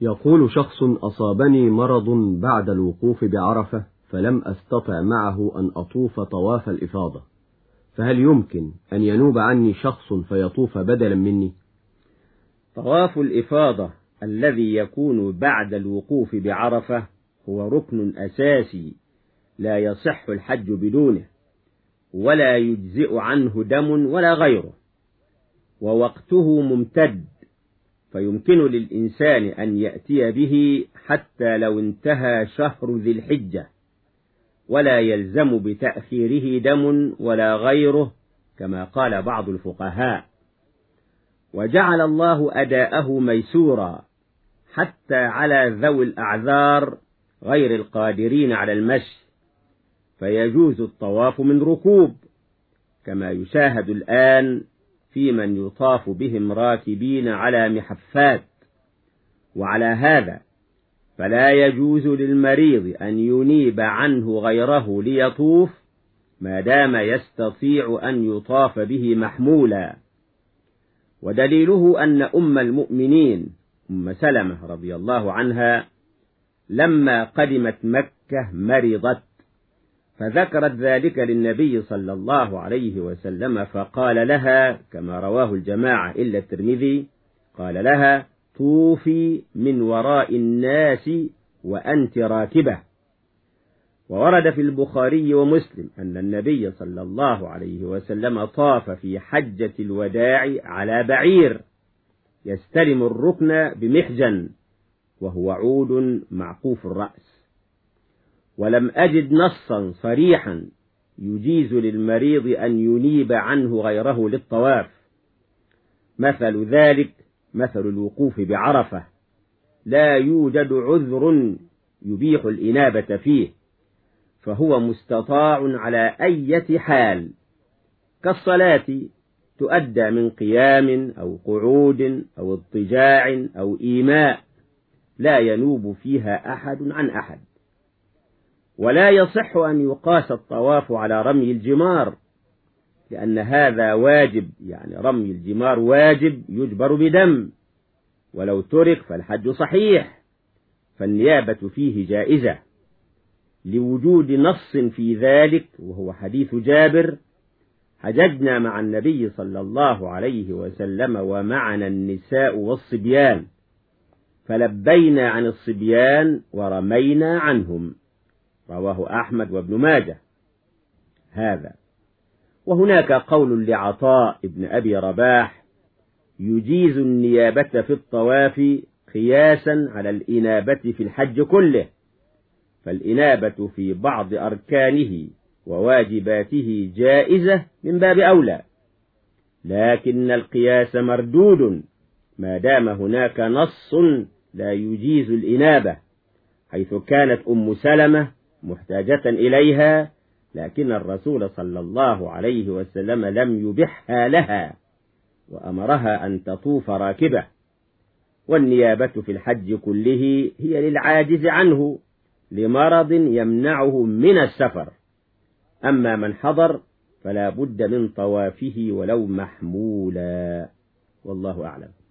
يقول شخص أصابني مرض بعد الوقوف بعرفة فلم أستطع معه أن أطوف طواف الإفاضة. فهل يمكن أن ينوب عني شخص فيطوف بدلا مني؟ طواف الإفاضة الذي يكون بعد الوقوف بعرفة هو ركن أساسي لا يصح الحج بدونه ولا يجزئ عنه دم ولا غيره ووقته ممتد فيمكن للإنسان أن يأتي به حتى لو انتهى شهر ذي الحجة ولا يلزم بتأخيره دم ولا غيره كما قال بعض الفقهاء. وجعل الله أداءه ميسورا حتى على ذوي الأعذار غير القادرين على المشي فيجوز الطواف من ركوب كما يشاهد الآن في من يطاف بهم راكبين على محفات. وعلى هذا فلا يجوز للمريض أن ينيب عنه غيره ليطوف ما دام يستطيع أن يطاف به محمولا. ودليله أن أم المؤمنين أم سلمة رضي الله عنها لما قدمت مكة مرضت فذكرت ذلك للنبي صلى الله عليه وسلم فقال لها كما رواه الجماعة إلا الترمذي قال لها طوفي من وراء الناس وأنت راكبة. وورد في البخاري ومسلم أن النبي صلى الله عليه وسلم طاف في حجة الوداع على بعير يستلم الركن بمحجن وهو عود معقوف الرأس. ولم أجد نصا صريحا يجيز للمريض أن ينيب عنه غيره للطواف. مثل ذلك مثل الوقوف بعرفة. لا يوجد عذر يبيح الإنابة فيه. فهو مستطاع على أي حال. كالصلاة تؤدى من قيام أو قعود أو اضطجاع أو إيماء. لا ينوب فيها أحد عن أحد. ولا يصح أن يقاس الطواف على رمي الجمار لأن هذا واجب يعني رمي الجمار واجب يجبر بدم. ولو ترك فالحج صحيح فالنيابة فيه جائزة. لوجود نص في ذلك وهو حديث جابر حججنا مع النبي صلى الله عليه وسلم ومعنا النساء والصبيان فلبينا عن الصبيان ورمينا عنهم. رواه أحمد وابن ماجه. هذا. وهناك قول لعطاء ابن أبي رباح يجيز النيابة في الطواف قياسا على الإنابة في الحج كله فالإنابة في بعض أركانه وواجباته جائزة من باب أولى. لكن القياس مردود ما دام هناك نص لا يجيز الإنابة حيث كانت أم سلمة محتاجة إليها لكن الرسول صلى الله عليه وسلم لم يبحها لها وأمرها أن تطوف راكبة. والنيابة في الحج كله هي للعاجز عنه لمرض يمنعه من السفر. أما من حضر فلا بد من طوافه ولو محمولا. والله أعلم.